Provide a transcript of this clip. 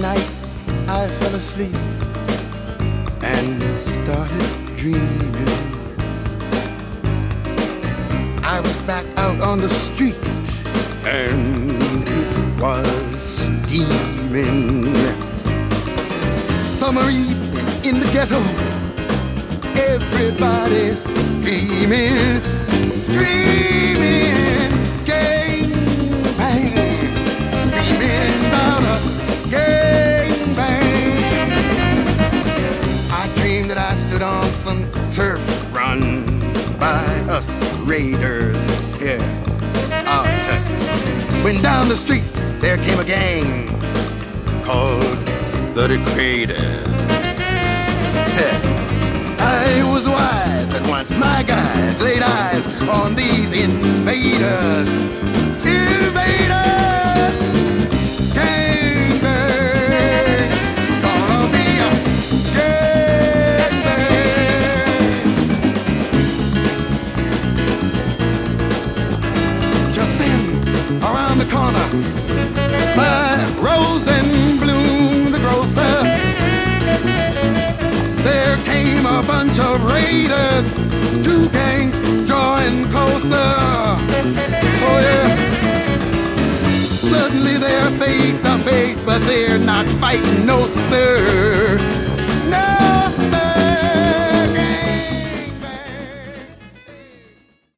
night I fell asleep and started dreaming. I was back out on the street and it was steaming. Summer evening in the ghetto, everybody screaming, by us raiders. Our turf. When down the street there came a gang called the Degraders. Yeah. I was wise that once my guys laid eyes on these. Invaders! Around the corner, by Rose and Bloom, the grocer, there came a bunch of raiders. Two gangs drawing closer. Oh yeah. Suddenly they're face to face, but they're not fighting, no sir.